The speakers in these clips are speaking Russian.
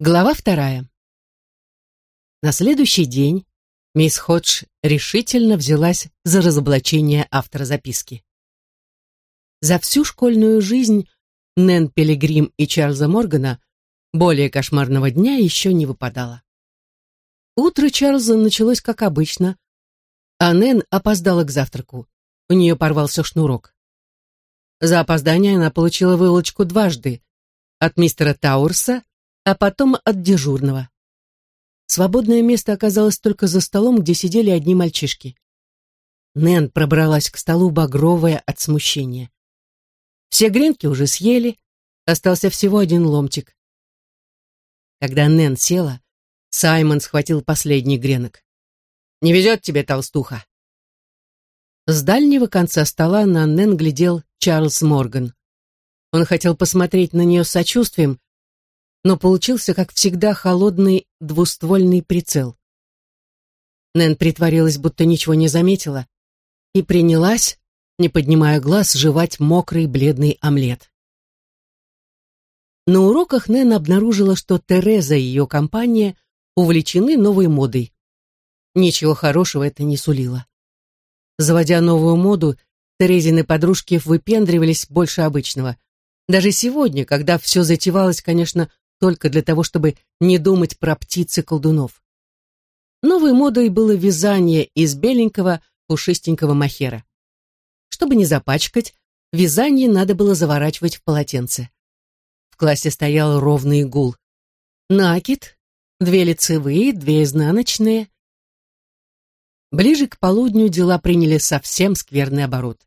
Глава вторая. На следующий день мисс Ходж решительно взялась за разоблачение автора записки. За всю школьную жизнь Нэн Пилигрим и Чарльза Моргана более кошмарного дня еще не выпадало. Утро Чарльза началось как обычно, а Нэн опоздала к завтраку. У нее порвался шнурок. За опоздание она получила выволочку дважды от мистера Таурса а потом от дежурного. Свободное место оказалось только за столом, где сидели одни мальчишки. Нэн пробралась к столу багровая от смущения. Все гренки уже съели, остался всего один ломтик. Когда Нэн села, Саймон схватил последний гренок. «Не везет тебе, толстуха!» С дальнего конца стола на Нэн глядел Чарльз Морган. Он хотел посмотреть на нее с сочувствием, но получился, как всегда, холодный двуствольный прицел. Нэн притворилась, будто ничего не заметила, и принялась, не поднимая глаз, жевать мокрый бледный омлет. На уроках Нэн обнаружила, что Тереза и ее компания увлечены новой модой. Ничего хорошего это не сулило. Заводя новую моду, Терезины подружки выпендривались больше обычного. Даже сегодня, когда все затевалось, конечно, только для того, чтобы не думать про птиц и колдунов. Новой модой было вязание из беленького пушистенького махера. Чтобы не запачкать, вязание надо было заворачивать в полотенце. В классе стоял ровный гул. Накид, две лицевые, две изнаночные. Ближе к полудню дела приняли совсем скверный оборот.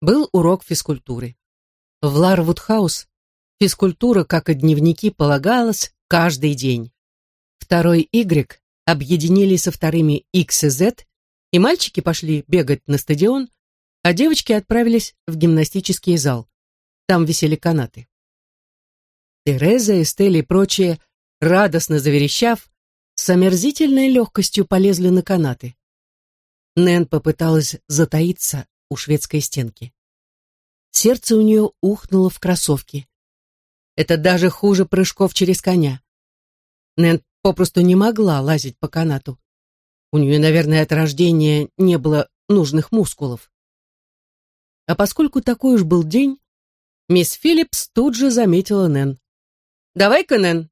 Был урок физкультуры. В Ларвудхаус Физкультура, как и дневники, полагалась каждый день. Второй Y объединили со вторыми X и Z, и мальчики пошли бегать на стадион, а девочки отправились в гимнастический зал. Там висели канаты. Тереза, Эстель и прочие, радостно заверещав, с омерзительной легкостью полезли на канаты. Нэн попыталась затаиться у шведской стенки. Сердце у нее ухнуло в кроссовки. Это даже хуже прыжков через коня. Нэн попросту не могла лазить по канату. У нее, наверное, от рождения не было нужных мускулов. А поскольку такой уж был день, мисс Филлипс тут же заметила Нэн. «Давай-ка, Нэн,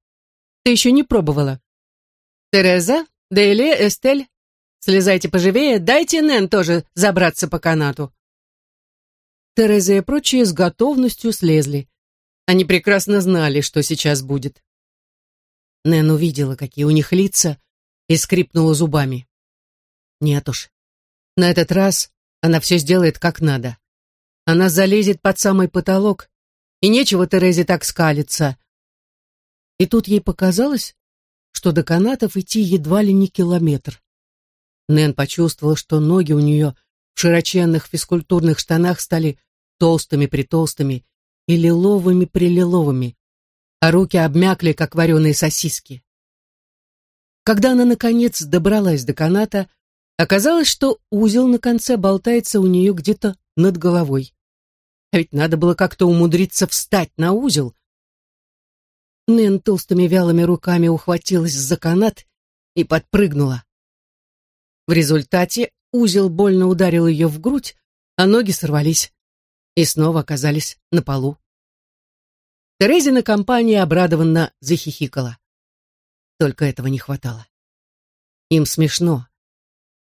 ты еще не пробовала». «Тереза, Дейли, Эстель, слезайте поживее, дайте Нэн тоже забраться по канату». Тереза и прочие с готовностью слезли. Они прекрасно знали, что сейчас будет. Нэн увидела, какие у них лица, и скрипнула зубами. Нет уж. На этот раз она все сделает как надо. Она залезет под самый потолок, и нечего Терезе так скалиться. И тут ей показалось, что до канатов идти едва ли не километр. Нэн почувствовала, что ноги у нее в широченных физкультурных штанах стали толстыми-притолстыми и лиловыми-прилиловыми, а руки обмякли, как вареные сосиски. Когда она, наконец, добралась до каната, оказалось, что узел на конце болтается у нее где-то над головой. А ведь надо было как-то умудриться встать на узел. Нэн толстыми вялыми руками ухватилась за канат и подпрыгнула. В результате узел больно ударил ее в грудь, а ноги сорвались и снова оказались на полу. Терезина компания обрадованно захихикала. Только этого не хватало. Им смешно.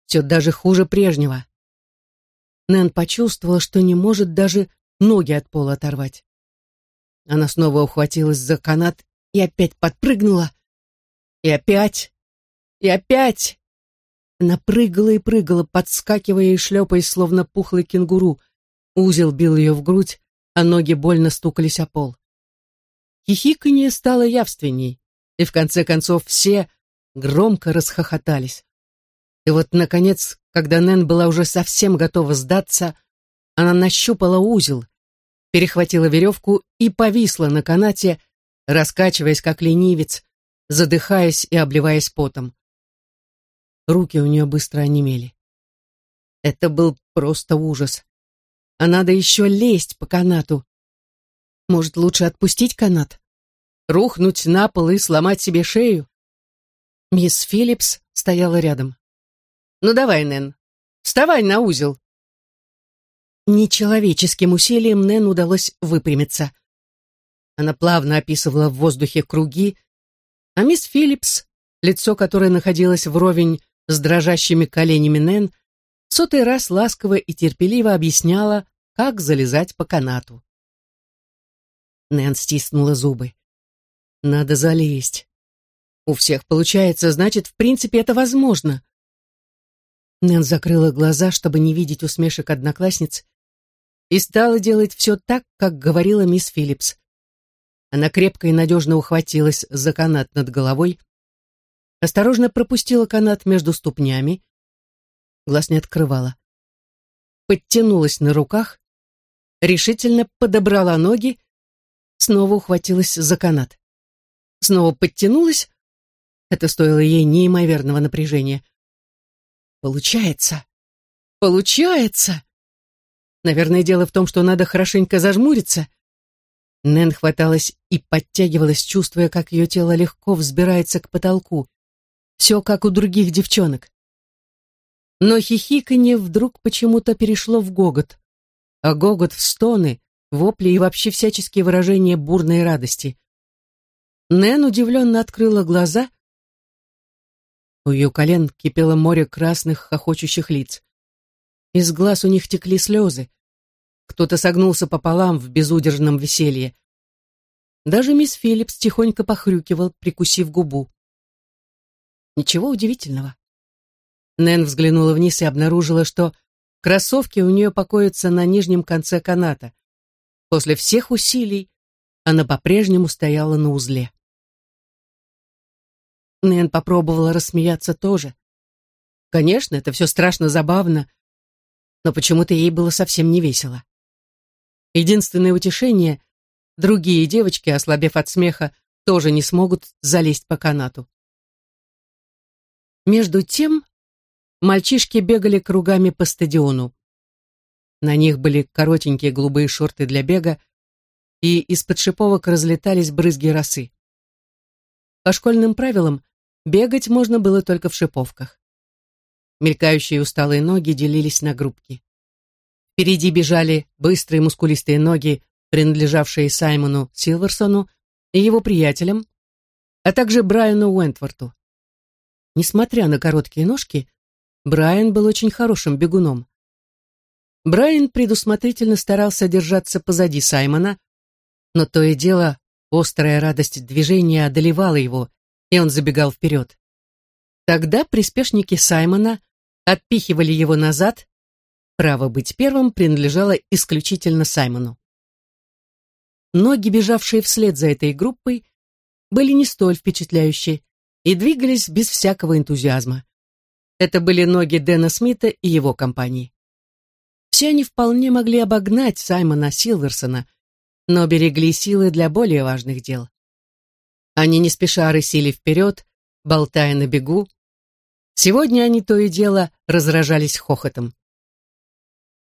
Все даже хуже прежнего. Нэн почувствовала, что не может даже ноги от пола оторвать. Она снова ухватилась за канат и опять подпрыгнула. И опять, и опять. Она прыгала и прыгала, подскакивая и шлепаясь, словно пухлый кенгуру. Узел бил ее в грудь, а ноги больно стукались о пол. Хихиканье стало явственней, и в конце концов все громко расхохотались. И вот, наконец, когда Нэн была уже совсем готова сдаться, она нащупала узел, перехватила веревку и повисла на канате, раскачиваясь как ленивец, задыхаясь и обливаясь потом. Руки у нее быстро онемели. Это был просто ужас а надо еще лезть по канату. Может, лучше отпустить канат? Рухнуть на пол и сломать себе шею? Мисс Филлипс стояла рядом. «Ну давай, Нэн, вставай на узел!» Нечеловеческим усилием Нэн удалось выпрямиться. Она плавно описывала в воздухе круги, а мисс Филлипс, лицо которой находилось вровень с дрожащими коленями Нэн, сотый раз ласково и терпеливо объясняла, как залезать по канату. Нэн стиснула зубы. «Надо залезть. У всех получается, значит, в принципе, это возможно». Нэн закрыла глаза, чтобы не видеть усмешек одноклассниц, и стала делать все так, как говорила мисс Филлипс. Она крепко и надежно ухватилась за канат над головой, осторожно пропустила канат между ступнями, глаз не открывала. Подтянулась на руках, решительно подобрала ноги, снова ухватилась за канат. Снова подтянулась, это стоило ей неимоверного напряжения. Получается! Получается! Наверное, дело в том, что надо хорошенько зажмуриться. Нэн хваталась и подтягивалась, чувствуя, как ее тело легко взбирается к потолку. Все как у других девчонок. Но хихиканье вдруг почему-то перешло в гогот, а гогот в стоны, вопли и вообще всяческие выражения бурной радости. Нэн удивленно открыла глаза. У ее колен кипело море красных хохочущих лиц. Из глаз у них текли слезы. Кто-то согнулся пополам в безудержном веселье. Даже мисс Филлипс тихонько похрюкивал, прикусив губу. Ничего удивительного. Нэн взглянула вниз и обнаружила, что кроссовки у нее покоятся на нижнем конце каната. После всех усилий она по-прежнему стояла на узле. Нэн попробовала рассмеяться тоже. Конечно, это все страшно забавно, но почему-то ей было совсем не весело. Единственное утешение — другие девочки, ослабев от смеха, тоже не смогут залезть по канату. Между тем мальчишки бегали кругами по стадиону. На них были коротенькие голубые шорты для бега, и из-под шиповок разлетались брызги росы. По школьным правилам, бегать можно было только в шиповках. Мелькающие усталые ноги делились на группки. Впереди бежали быстрые мускулистые ноги, принадлежавшие Саймону Силверсону и его приятелям, а также Брайану Уэнтворту. Несмотря на короткие ножки, Брайан был очень хорошим бегуном. Брайан предусмотрительно старался держаться позади Саймона, но то и дело острая радость движения одолевала его, и он забегал вперед. Тогда приспешники Саймона отпихивали его назад Право быть первым принадлежало исключительно Саймону. Ноги, бежавшие вслед за этой группой, были не столь впечатляющие и двигались без всякого энтузиазма. Это были ноги Дэна Смита и его компании. Все они вполне могли обогнать Саймона Силверсона, но берегли силы для более важных дел. Они не спеша рысили вперед, болтая на бегу. Сегодня они то и дело разражались хохотом.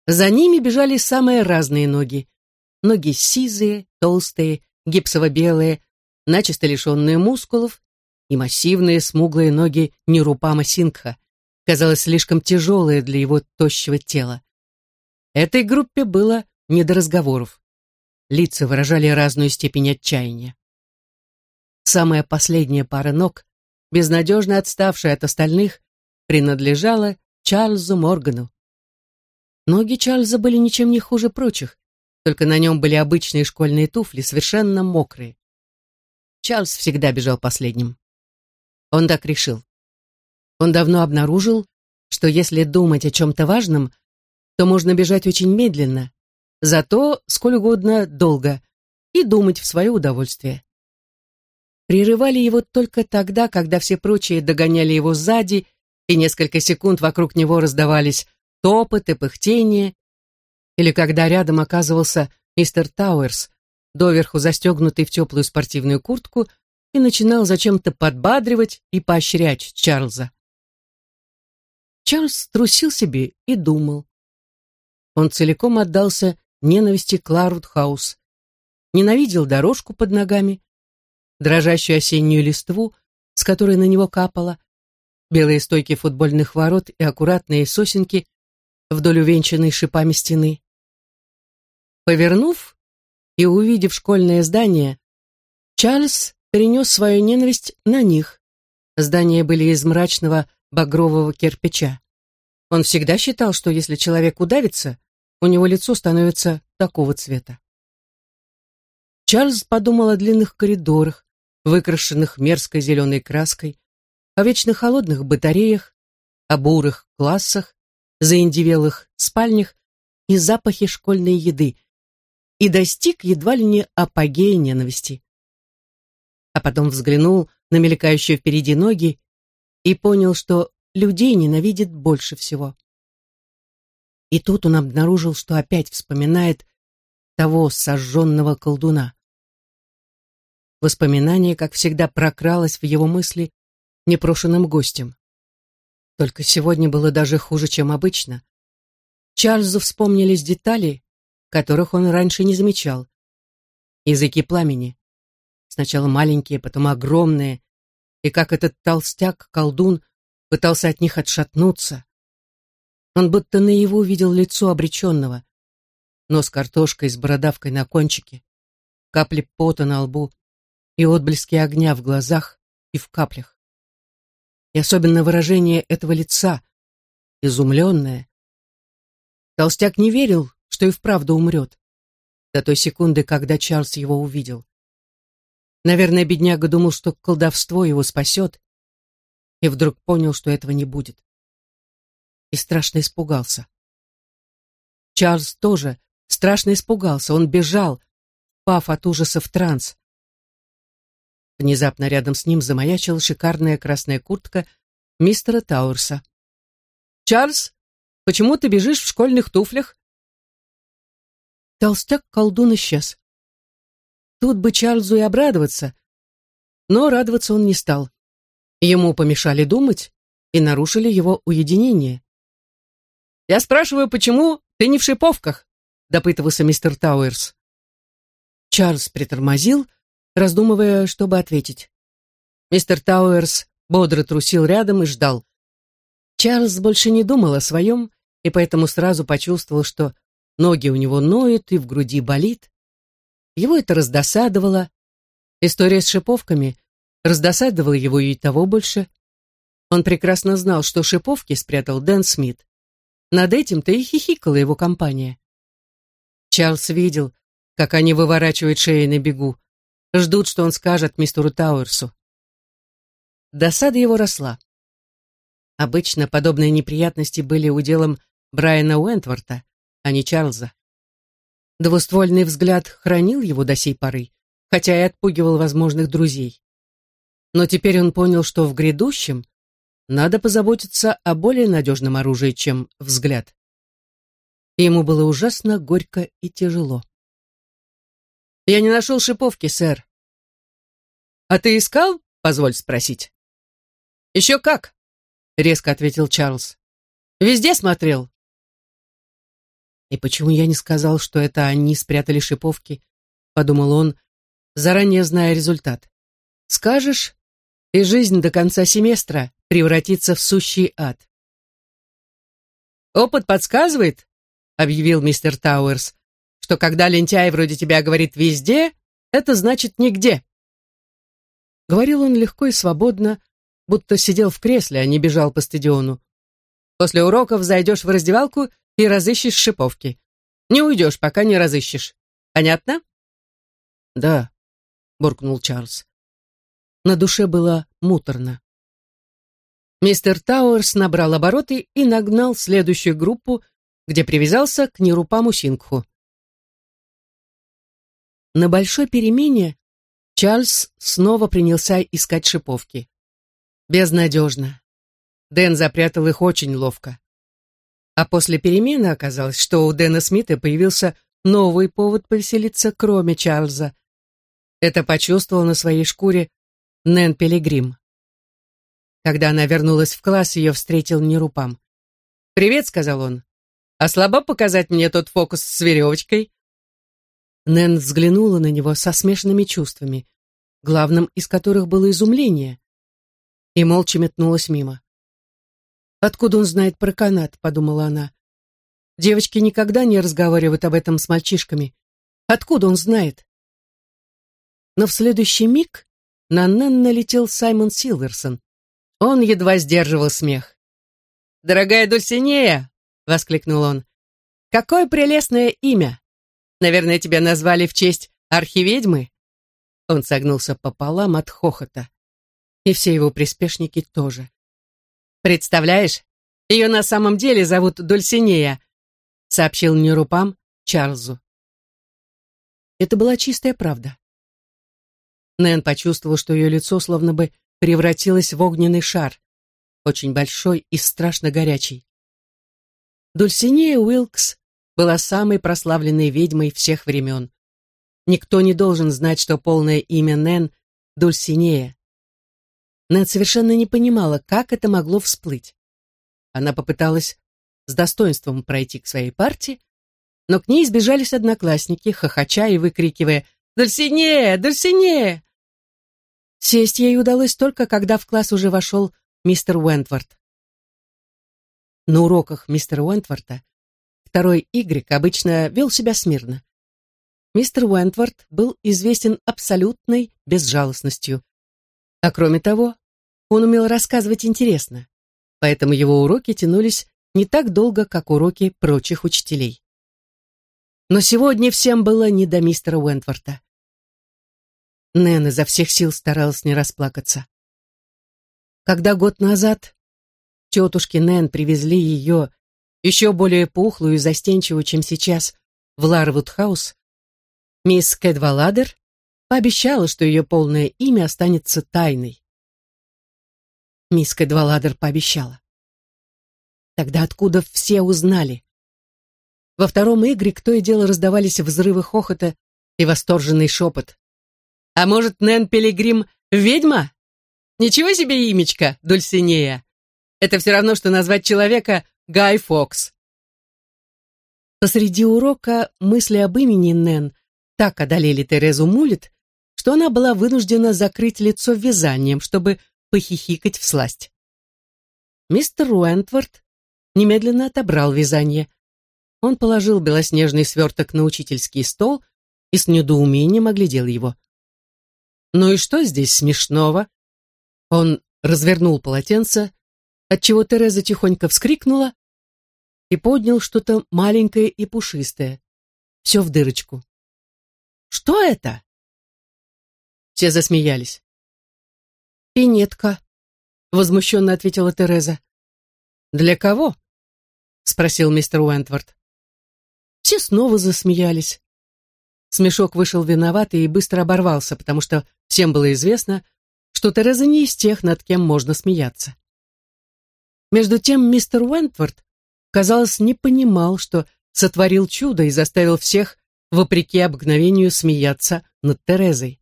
За ними бежали самые разные ноги. Ноги сизые, толстые, гипсово-белые, начисто лишенные мускулов, и массивные смуглые ноги Нерупама Сингха, казалось слишком тяжелые для его тощего тела. Этой группе было не до разговоров. Лица выражали разную степень отчаяния. Самая последняя пара ног, безнадежно отставшая от остальных, принадлежала Чарльзу Моргану. Ноги Чарльза были ничем не хуже прочих, только на нем были обычные школьные туфли, совершенно мокрые. Чарльз всегда бежал последним. Он так решил. Он давно обнаружил, что если думать о чем-то важном, то можно бежать очень медленно, зато сколь угодно долго, и думать в свое удовольствие. Прерывали его только тогда, когда все прочие догоняли его сзади, и несколько секунд вокруг него раздавались топот и пыхтение, или когда рядом оказывался мистер Тауэрс, доверху застегнутый в теплую спортивную куртку, и начинал зачем-то подбадривать и поощрять Чарльза. Чарльз трусил себе и думал. Он целиком отдался ненависти Кларудхаус, ненавидел дорожку под ногами, дрожащую осеннюю листву, с которой на него капало, белые стойки футбольных ворот и аккуратные сосенки вдоль увенчанной шипами стены. Повернув и увидев школьное здание, Чарльз перенес свою ненависть на них. Здания были из мрачного багрового кирпича. Он всегда считал, что если человек удавится, у него лицо становится такого цвета. Чарльз подумал о длинных коридорах, выкрашенных мерзкой зеленой краской, о вечно холодных батареях, о бурых классах, заиндивелых спальнях и запахе школьной еды, и достиг едва ли не апогея ненависти. А потом взглянул на мелькающие впереди ноги и понял, что людей ненавидит больше всего. И тут он обнаружил, что опять вспоминает того сожженного колдуна. Воспоминание, как всегда, прокралось в его мысли непрошенным гостем. Только сегодня было даже хуже, чем обычно. Чарльзу вспомнились детали, которых он раньше не замечал. Языки пламени. Сначала маленькие, потом огромные, и как этот толстяк-колдун пытался от них отшатнуться. Он будто наяву увидел лицо обреченного, нос картошкой с бородавкой на кончике, капли пота на лбу, и отблески огня в глазах и в каплях. И особенно выражение этого лица, изумленное. Толстяк не верил, что и вправду умрет, до той секунды, когда Чарльз его увидел. Наверное, бедняга думал, что колдовство его спасет, и вдруг понял, что этого не будет. И страшно испугался. Чарльз тоже страшно испугался, он бежал, пав от ужаса в транс. Внезапно рядом с ним замаячила шикарная красная куртка мистера Тауэрса. «Чарльз, почему ты бежишь в школьных туфлях?» Толстяк-колдун исчез. Тут бы Чарльзу и обрадоваться, но радоваться он не стал. Ему помешали думать и нарушили его уединение. «Я спрашиваю, почему ты не в шиповках?» — допытывался мистер Тауэрс. Чарльз притормозил, — раздумывая, что бы ответить. Мистер Тауэрс бодро трусил рядом и ждал. Чарльз больше не думал о своем, и поэтому сразу почувствовал, что ноги у него ноют и в груди болит. Его это раздосадовало. История с шиповками раздосадовала его и того больше. Он прекрасно знал, что шиповки спрятал Дэн Смит. Над этим-то и хихикала его компания. Чарльз видел, как они выворачивают шеи на бегу, Ждут, что он скажет мистеру Тауэрсу. Досада его росла. Обычно подобные неприятности были уделом Брайана Уэнтворта, а не Чарльза. Двуствольный взгляд хранил его до сей поры, хотя и отпугивал возможных друзей. Но теперь он понял, что в грядущем надо позаботиться о более надежном оружии, чем взгляд. ему было ужасно горько и тяжело. Я не нашел шиповки, сэр. А ты искал? Позволь спросить. Еще как, резко ответил Чарльз. Везде смотрел. И почему я не сказал, что это они спрятали шиповки? Подумал он, заранее зная результат. Скажешь, и жизнь до конца семестра превратится в сущий ад. «Опыт подсказывает», — объявил мистер Тауэрс, что когда лентяй вроде тебя говорит «везде», это значит «нигде». Говорил он легко и свободно, будто сидел в кресле, а не бежал по стадиону. После уроков зайдешь в раздевалку и разыщешь шиповки. Не уйдешь, пока не разыщешь. Понятно? Да, буркнул Чарльз. На душе было муторно. Мистер Тауэрс набрал обороты и нагнал следующую группу, где привязался к Нерупаму Сингху. На большой перемене Чарльз снова принялся искать шиповки. Безнадежно. Дэн запрятал их очень ловко. А после перемены оказалось, что у Дэна Смита появился новый повод поселиться, кроме Чарльза. Это почувствовал на своей шкуре Нэн Пилигрим. Когда она вернулась в класс, ее встретил Нерупам. «Привет», — сказал он. «А слабо показать мне тот фокус с веревочкой?» Нэн взглянула на него со смешанными чувствами. главным из которых было изумление, и молча метнулась мимо. «Откуда он знает про канат?» — подумала она. «Девочки никогда не разговаривают об этом с мальчишками. Откуда он знает?» Но в следующий миг на Нэн налетел Саймон Силверсон. Он едва сдерживал смех. «Дорогая Дульсинея!» — воскликнул он. «Какое прелестное имя! Наверное, тебя назвали в честь архиведьмы?» Он согнулся пополам от хохота. И все его приспешники тоже. «Представляешь, ее на самом деле зовут Дульсинея», — сообщил Нерупам Чарльзу. Это была чистая правда. Нэн почувствовал, что ее лицо словно бы превратилось в огненный шар, очень большой и страшно горячий. Дульсинея Уилкс была самой прославленной ведьмой всех времен. Никто не должен знать, что полное имя Нэн — Дульсинея. Нэн совершенно не понимала, как это могло всплыть. Она попыталась с достоинством пройти к своей партии, но к ней сбежались одноклассники, хохоча и выкрикивая «Дульсинея! Дульсинея!» Сесть ей удалось только, когда в класс уже вошел мистер Уэнтворт. На уроках мистера Уэнтворта второй Y обычно вел себя смирно. Мистер Уэнтворт был известен абсолютной безжалостностью. А кроме того, он умел рассказывать интересно, поэтому его уроки тянулись не так долго, как уроки прочих учителей. Но сегодня всем было не до мистера Уэнтворта. Нэн изо всех сил старалась не расплакаться. Когда год назад тетушки Нэн привезли ее, еще более пухлую и застенчивую, чем сейчас, в Ларвуд-хаус, мисс Кэдваладер пообещала, что ее полное имя останется тайной. Мисс Кэдваладер пообещала. Тогда откуда все узнали? Во втором игрек то и дело раздавались взрывы хохота и восторженный шепот. А может, Нэн Пилигрим ведьма? Ничего себе имечко, Дульсинея. Это все равно, что назвать человека Гай Фокс. Посреди урока мысли об имени Нэн так одолели Терезу Мулит, что она была вынуждена закрыть лицо вязанием, чтобы похихикать в сласть. Мистер Уэнтворд немедленно отобрал вязание. Он положил белоснежный сверток на учительский стол и с недоумением оглядел его. «Ну и что здесь смешного?» Он развернул полотенце, отчего Тереза тихонько вскрикнула и поднял что-то маленькое и пушистое. Все в дырочку. «Что это?» Все засмеялись. «Пинетка», — возмущенно ответила Тереза. «Для кого?» — спросил мистер Уэнтворд. Все снова засмеялись. Смешок вышел виноватый и быстро оборвался, потому что всем было известно, что Тереза не из тех, над кем можно смеяться. Между тем мистер Уэнтворд, казалось, не понимал, что сотворил чудо и заставил всех, вопреки обыкновению, смеяться над Терезой.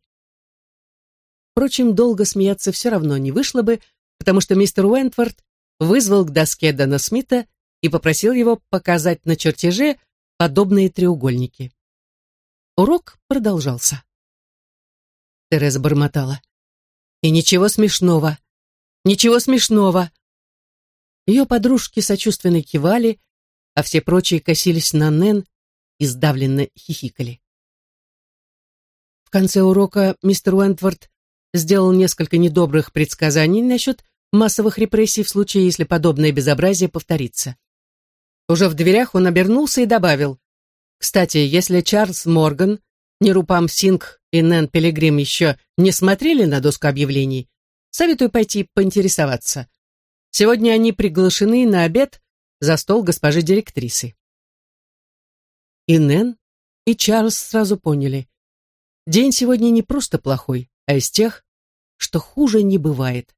Впрочем, долго смеяться все равно не вышло бы, потому что мистер Уэнтворд вызвал к доске Дэна Смита и попросил его показать на чертеже подобные треугольники. Урок продолжался. Тереза бормотала. И ничего смешного. Ничего смешного. Ее подружки сочувственно кивали, а все прочие косились на Нэн и сдавленно хихикали. В конце урока мистер Уэнтворд сделал несколько недобрых предсказаний насчет массовых репрессий в случае, если подобное безобразие повторится. Уже в дверях он обернулся и добавил, кстати, если Чарльз Морган, Нерупам Синг и Нэн Пилигрим еще не смотрели на доску объявлений, советую пойти поинтересоваться. Сегодня они приглашены на обед за стол госпожи директрисы. И Нэн, и Чарльз сразу поняли. День сегодня не просто плохой, а из тех, что хуже не бывает.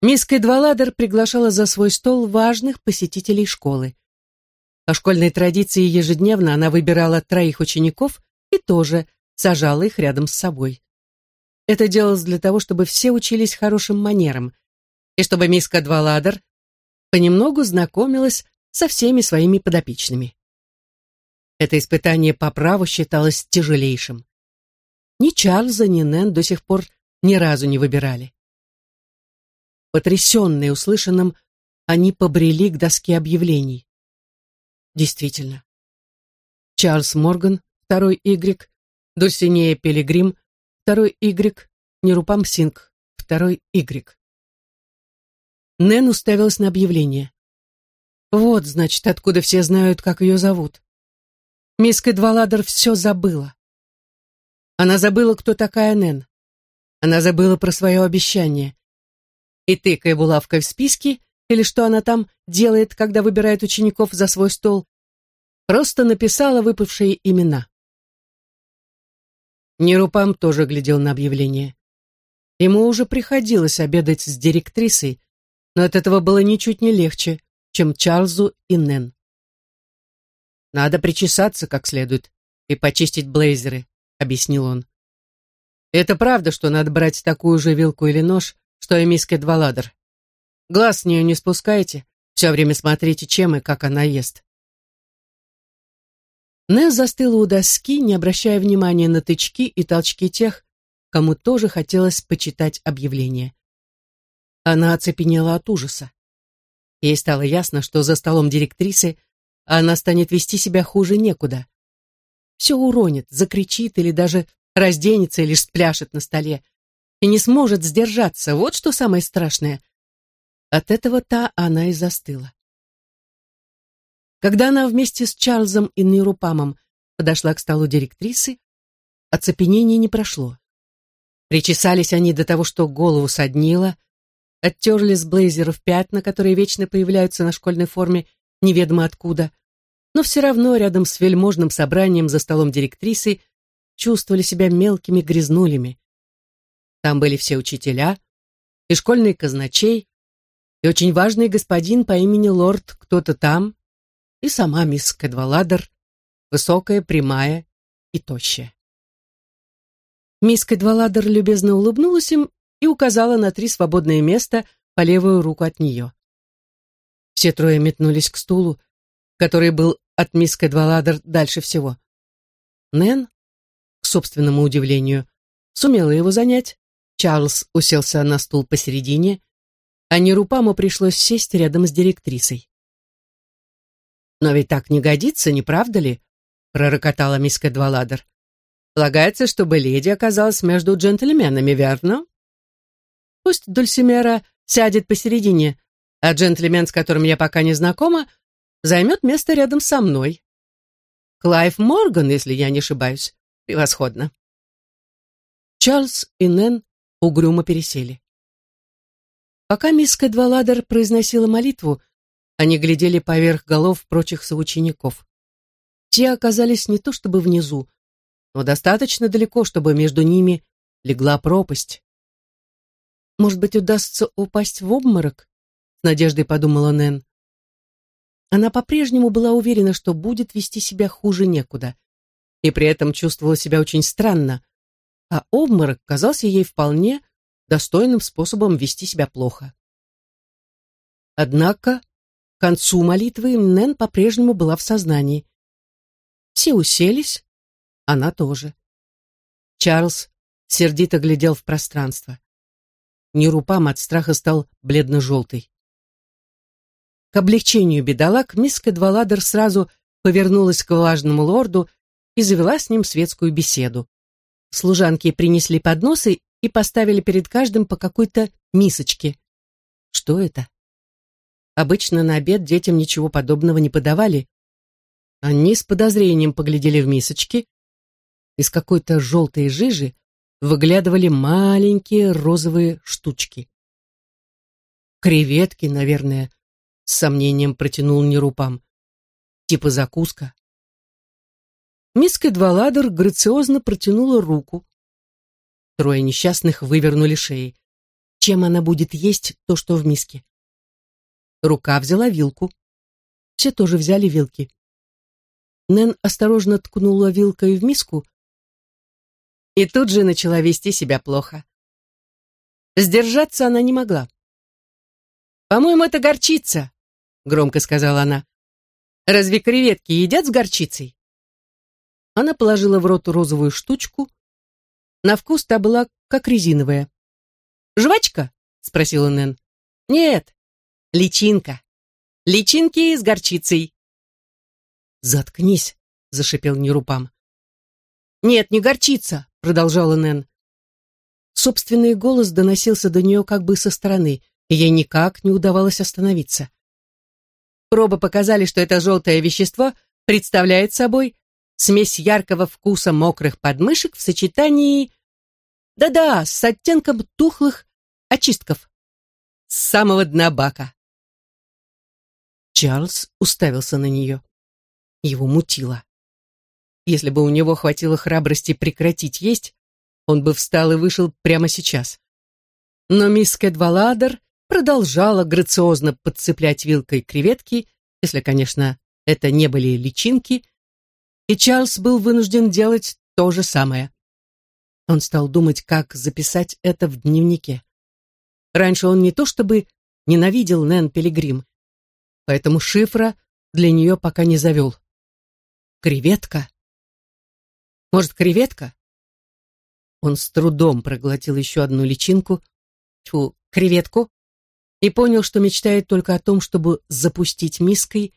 Мисс Кэдваладер приглашала за свой стол важных посетителей школы. По школьной традиции ежедневно она выбирала троих учеников и тоже сажала их рядом с собой. Это делалось для того, чтобы все учились хорошим манерам, и чтобы мисс Кадваладер понемногу знакомилась со всеми своими подопечными. Это испытание по праву считалось тяжелейшим. Ни Чарльза, ни Нэн до сих пор ни разу не выбирали. Потрясенные услышанным, они побрели к доске объявлений. Действительно. Чарльз Морган, второй Y, Дульсинея Пилигрим, второй Y, Нерупам Синг, второй Y. Нэн уставилась на объявление. Вот, значит, откуда все знают, как ее зовут. Мисс Кэдваладер все забыла. Она забыла, кто такая Нэн. Она забыла про свое обещание. И тыкая булавкой в списке, или что она там делает, когда выбирает учеников за свой стол, просто написала выпавшие имена. Нерупам тоже глядел на объявление. Ему уже приходилось обедать с директрисой, но от этого было ничуть не легче, чем Чарльзу и Нэн. «Надо причесаться как следует и почистить блейзеры», — объяснил он. «Это правда, что надо брать такую же вилку или нож, что и мисс Кэдваладер. Глаз с нее не спускайте, все время смотрите, чем и как она ест». Нэн застыла у доски, не обращая внимания на тычки и толчки тех, кому тоже хотелось почитать объявление. Она оцепенела от ужаса. Ей стало ясно, что за столом директрисы она станет вести себя хуже некуда. Все уронит, закричит или даже разденется или спляшет на столе и не сможет сдержаться. Вот что самое страшное. От этого-то она и застыла. Когда она вместе с Чарльзом и Нирупамом подошла к столу директрисы, оцепенение не прошло. Причесались они до того, что голову соднило, оттерли с блейзеров пятна, которые вечно появляются на школьной форме неведомо откуда, но все равно рядом с вельможным собранием за столом директрисы чувствовали себя мелкими грязнулями. Там были все учителя, и школьный казначей, и очень важный господин по имени лорд кто-то там, и сама мисс Кэдваладер, высокая, прямая и тощая. Мисс Кэдваладер любезно улыбнулась им и указала на три свободные места по левую руку от нее. Все трое метнулись к стулу, который был от мисс Кэдваладер дальше всего. Нэн, к собственному удивлению, сумела его занять. Чарльз уселся на стул посередине, а Нерупаму пришлось сесть рядом с директрисой. «Но ведь так не годится, не правда ли?» — пророкотала мисс Кэдваладер. «Полагается, чтобы леди оказалась между джентльменами, верно?» Пусть Дульсимера сядет посередине, а джентльмен, с которым я пока не знакома, займет место рядом со мной. Клайв Морган, если я не ошибаюсь. Превосходно. Чарльз и Нэн угрюмо пересели. Пока мисс Кэдваладер произносила молитву, они глядели поверх голов прочих соучеников. Те оказались не то чтобы внизу, но достаточно далеко, чтобы между ними легла пропасть. Может быть, удастся упасть в обморок? С надеждой подумала Нэн. Она по-прежнему была уверена, что будет вести себя хуже некуда, и при этом чувствовала себя очень странно, а обморок казался ей вполне достойным способом вести себя плохо. Однако к концу молитвы Нэн по-прежнему была в сознании. Все уселись, она тоже. Чарльз сердито глядел в пространство. Нерупам от страха стал бледно-желтый. К облегчению бедолаг мисс Кэдваладер сразу повернулась к важному лорду и завела с ним светскую беседу. Служанки принесли подносы и поставили перед каждым по какой-то мисочке. Что это? Обычно на обед детям ничего подобного не подавали. Они с подозрением поглядели в мисочки. Из какой-то желтой жижи выглядывали маленькие розовые штучки. Креветки, наверное, с сомнением протянул Нерупам. Типа закуска. Мисс Кэдваладер грациозно протянула руку. Трое несчастных вывернули шеи. Чем она будет есть то, что в миске? Рука взяла вилку. Все тоже взяли вилки. Нэн осторожно ткнула вилкой в миску, и тут же начала вести себя плохо. Сдержаться она не могла. «По-моему, это горчица», — громко сказала она. «Разве креветки едят с горчицей?» Она положила в рот розовую штучку, На вкус та была как резиновая. «Жвачка?» — спросила Нэн. «Нет, личинка. Личинки с горчицей». «Заткнись», — зашипел Нерупам. «Нет, не горчица», — продолжала Нэн. Собственный голос доносился до нее как бы со стороны, и ей никак не удавалось остановиться. Пробы показали, что это желтое вещество представляет собой смесь яркого вкуса мокрых подмышек в сочетании... Да-да, с оттенком тухлых очистков. С самого дна бака. Чарльз уставился на нее. Его мутило. Если бы у него хватило храбрости прекратить есть, он бы встал и вышел прямо сейчас. Но мисс Кэдваладер продолжала грациозно подцеплять вилкой креветки, если, конечно, это не были личинки, и Чарльз был вынужден делать то же самое. Он стал думать, как записать это в дневнике. Раньше он не то чтобы ненавидел Нэн Пилигрим, поэтому шифра для нее пока не завел. Креветка? Может, креветка? Он с трудом проглотил еще одну личинку, тьфу, креветку, и понял, что мечтает только о том, чтобы запустить миской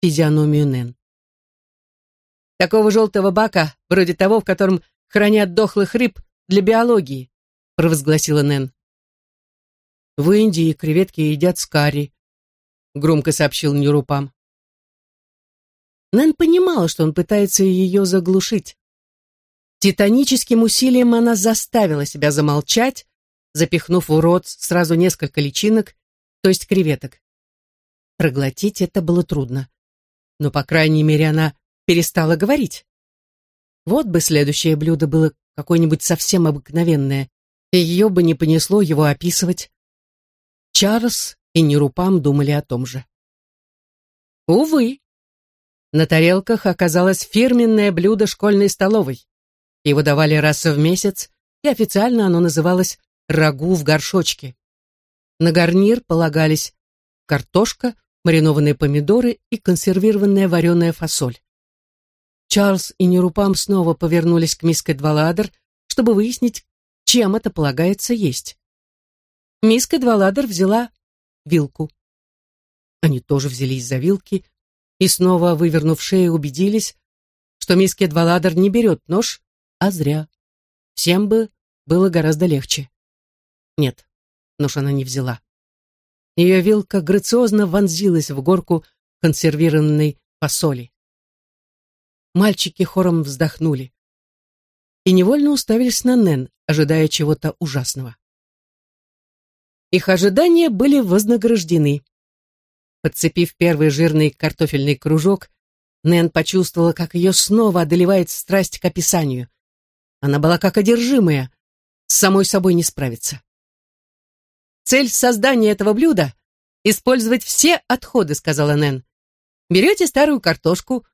физиономию Нэн. Такого желтого бака, вроде того, в котором хранят дохлых рыб для биологии, провозгласила Нэн. В Индии креветки едят с карри, громко сообщил Нюрупам. Нэн понимала, что он пытается ее заглушить. Титаническим усилием она заставила себя замолчать, запихнув в рот сразу несколько личинок, то есть креветок. Проглотить это было трудно. Но, по крайней мере, она перестала говорить. Вот бы следующее блюдо было какое-нибудь совсем обыкновенное, и ее бы не понесло его описывать. Чарльз и Нерупам думали о том же. Увы, на тарелках оказалось фирменное блюдо школьной столовой. Его давали раз в месяц, и официально оно называлось «рагу в горшочке». На гарнир полагались картошка, маринованные помидоры и консервированная вареная фасоль. Чарльз и Нерупам снова повернулись к мисс Кэдваладер, чтобы выяснить, чем это полагается есть. Мисс Кэдваладер взяла вилку. Они тоже взялись за вилки и снова, вывернув шею, убедились, что мисс Кэдваладер не берет нож, а зря. Всем бы было гораздо легче. Нет, нож она не взяла. Ее вилка грациозно вонзилась в горку консервированной фасоли. Мальчики хором вздохнули и невольно уставились на Нэн, ожидая чего-то ужасного. Их ожидания были вознаграждены. Подцепив первый жирный картофельный кружок, Нэн почувствовала, как ее снова одолевает страсть к описанию. Она была как одержимая, с самой собой не справиться. «Цель создания этого блюда — использовать все отходы», — сказала Нэн. «Берете старую картошку,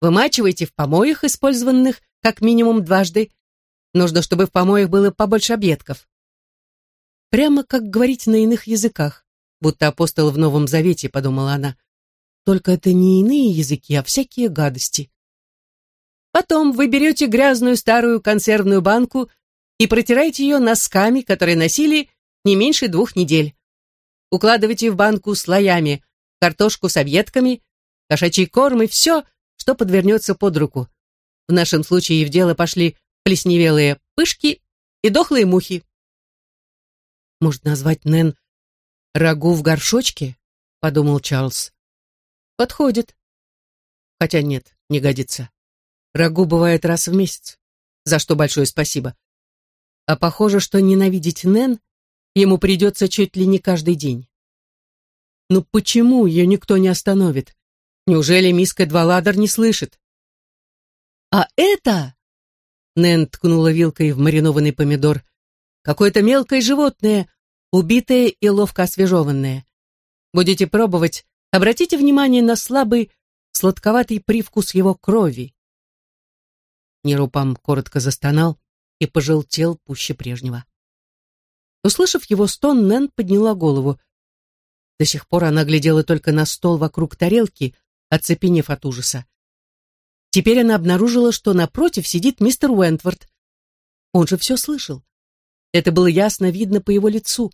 Вымачивайте в помоях, использованных как минимум дважды. Нужно, чтобы в помоях было побольше объедков. Прямо как говорить на иных языках, будто апостол в Новом Завете, подумала она. Только это не иные языки, а всякие гадости. Потом вы берете грязную старую консервную банку и протираете ее носками, которые носили не меньше двух недель. Укладывайте в банку слоями картошку с объедками, кошачий корм и все, что подвернется под руку. В нашем случае в дело пошли плесневелые пышки и дохлые мухи. Может назвать Нэн «рагу в горшочке»? Подумал Чарльз. Подходит. Хотя нет, не годится. Рагу бывает раз в месяц, за что большое спасибо. А похоже, что ненавидеть Нэн ему придется чуть ли не каждый день. Но почему ее никто не остановит? Неужели мисс Кэдваладер не слышит? «А это...» Нэн ткнула вилкой в маринованный помидор. «Какое-то мелкое животное, убитое и ловко освежеванное. Будете пробовать, обратите внимание на слабый, сладковатый привкус его крови». Нерупам коротко застонал и пожелтел пуще прежнего. Услышав его стон, Нэн подняла голову. До сих пор она глядела только на стол вокруг тарелки, оцепенев от ужаса. Теперь она обнаружила, что напротив сидит мистер Уэнтворд. Он же все слышал. Это было ясно видно по его лицу.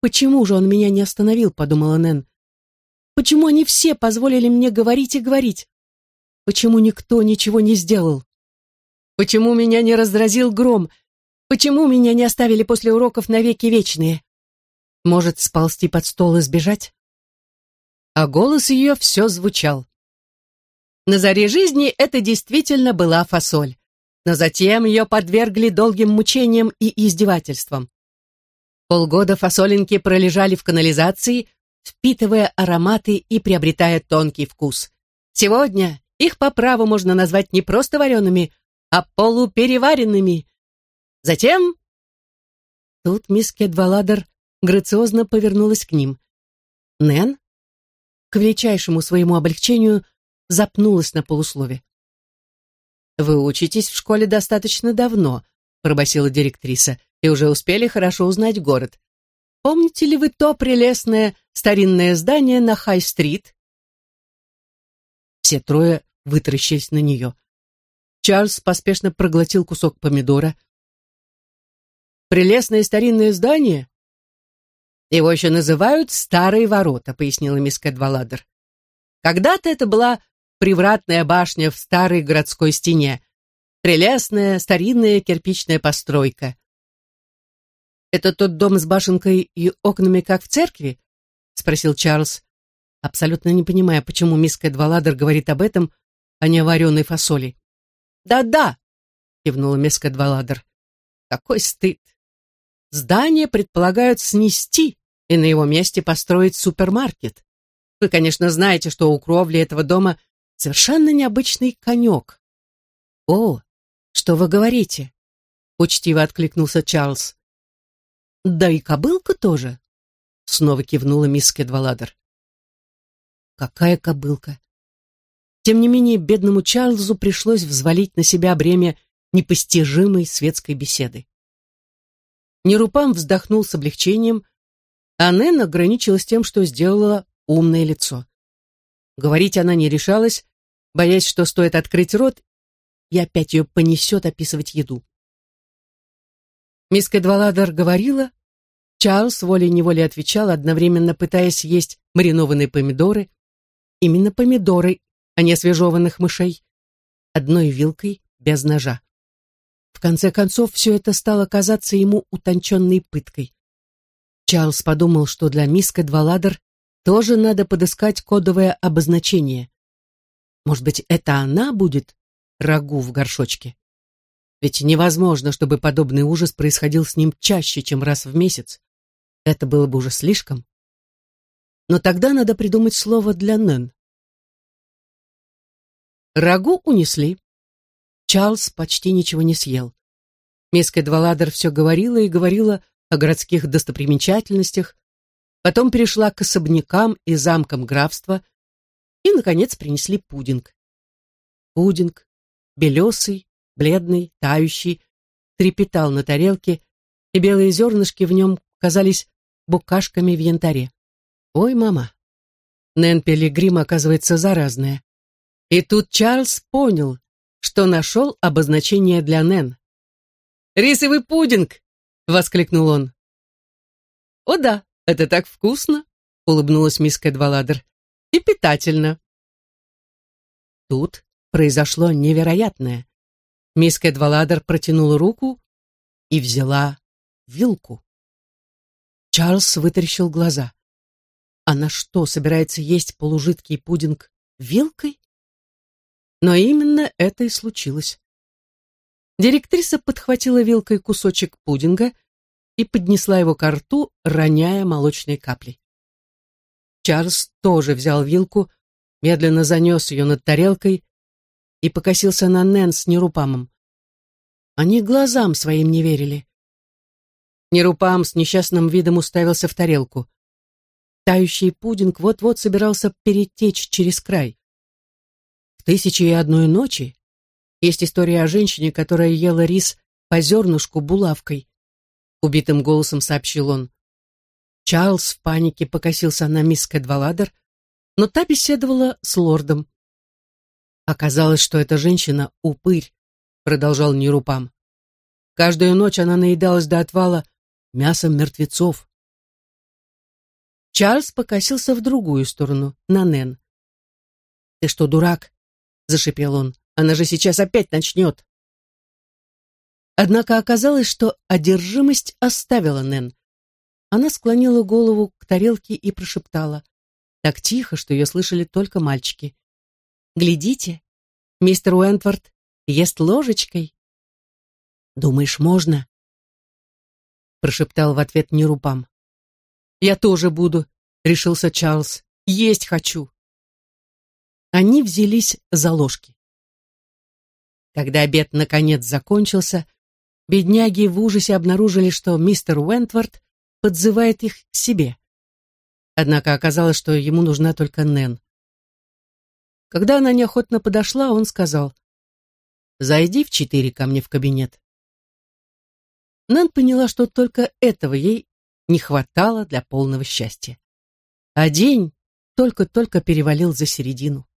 «Почему же он меня не остановил?» — подумала Нэн. «Почему они все позволили мне говорить и говорить? Почему никто ничего не сделал? Почему меня не раздразил гром? Почему меня не оставили после уроков навеки вечные? Может, сползти под стол и сбежать?» А голос ее все звучал. На заре жизни это действительно была фасоль, но затем ее подвергли долгим мучениям и издевательствам. Полгода фасолинки пролежали в канализации, впитывая ароматы и приобретая тонкий вкус. Сегодня их по праву можно назвать не просто вареными, а полупереваренными. Затем... Тут мисс Кедваладер грациозно повернулась к ним. Нэн, к величайшему своему облегчению, запнулась на полуслове. «Вы учитесь в школе достаточно давно», — пробасила директриса и уже успели хорошо узнать город. Помните ли вы то прелестное старинное здание на Хай-стрит? Все трое вытаращились на нее. Чарльз поспешно проглотил кусок помидора. «Прелестное старинное здание?» «Его еще называют Старые ворота», — пояснила мисс Кэдваладер. «Когда-то это была привратная башня в старой городской стене. Прелестная старинная кирпичная постройка. «Это тот дом с башенкой и окнами, как в церкви?» — спросил Чарльз, абсолютно не понимая, почему мисс Кэдваладер говорит об этом, а не о вареной фасоли. «Да-да», — кивнула мисс Кэдваладер. «Какой стыд! Здание предполагают снести и на его месте построить супермаркет. Вы, конечно, знаете, что у кровли этого дома совершенно необычный конек». «О, что вы говорите?» — учтиво откликнулся Чарльз. Да и кобылка тоже, снова кивнула мисс Кедваладер. Какая кобылка? Тем не менее, бедному Чарльзу пришлось взвалить на себя бремя непостижимой светской беседы. Нерупам вздохнул с облегчением, а Нэн ограничилась тем, что сделала умное лицо. Говорить она не решалась, боясь, что стоит открыть рот, и опять ее понесет описывать еду. Мисс Кэдваладер говорила, Чарльз волей-неволей отвечал, одновременно пытаясь есть маринованные помидоры. Именно помидоры, а не освежеванных мышей. Одной вилкой, без ножа. В конце концов, все это стало казаться ему утонченной пыткой. Чарльз подумал, что для мисс Кэдваладер тоже надо подыскать кодовое обозначение. Может быть, это она будет рагу в горшочке? Ведь невозможно, чтобы подобный ужас происходил с ним чаще, чем раз в месяц. Это было бы уже слишком. Но тогда надо придумать слово для Нэн. Рагу унесли. Чарльз почти ничего не съел. Мисс Кэдваладер все говорила и говорила о городских достопримечательностях, потом перешла к особнякам и замкам графства и, наконец, принесли пудинг. Пудинг, белесый, бледный, тающий, трепетал на тарелке, и белые зернышки в нем казались букашками в янтаре. Ой, мама. Нэн Пилигрим, оказывается, заразная. И тут Чарльз понял, что нашел обозначение для Нэн. «Рисовый пудинг!» — воскликнул он. «О да, это так вкусно!» — улыбнулась мисс Кэдваладер. «И питательно!» Тут произошло невероятное. Мисс Кэдваладер протянула руку и взяла вилку. Чарльз вытаращил глаза. Она что, собирается есть полужидкий пудинг вилкой? Но именно это и случилось. Директриса подхватила вилкой кусочек пудинга и поднесла его к рту, роняя молочные капли. Чарльз тоже взял вилку, медленно занес ее над тарелкой и покосился на Нэн с Нерупамом. Они глазам своим не верили. Нерупам с несчастным видом уставился в тарелку. Тающий пудинг вот-вот собирался перетечь через край. В «Тысяче и одной ночи» есть история о женщине, которая ела рис по зернышку булавкой. Убитым голосом сообщил он. Чарльз в панике покосился на мисс Кэдваладер, но та беседовала с лордом. Оказалось, что эта женщина — упырь, продолжал Нерупам. Каждую ночь она наедалась до отвала мясом мертвецов. Чарльз покосился в другую сторону, на Нэн. «Ты что, дурак?» — зашипел он. «Она же сейчас опять начнет!» Однако оказалось, что одержимость оставила Нэн. Она склонила голову к тарелке и прошептала. Так тихо, что ее слышали только мальчики. «Глядите, мистер Уэнтворд ест ложечкой». «Думаешь, можно?» Прошептал в ответ Нерупам. «Я тоже буду», — решился Чарльз. «Есть хочу». Они взялись за ложки. Когда обед наконец закончился, бедняги в ужасе обнаружили, что мистер Уэнтворд подзывает их к себе. Однако оказалось, что ему нужна только Нэн. Когда она неохотно подошла, он сказал, «Зайди в четыре ко мне в кабинет». Нэн поняла, что только этого ей не хватало для полного счастья. А день только-только перевалил за середину.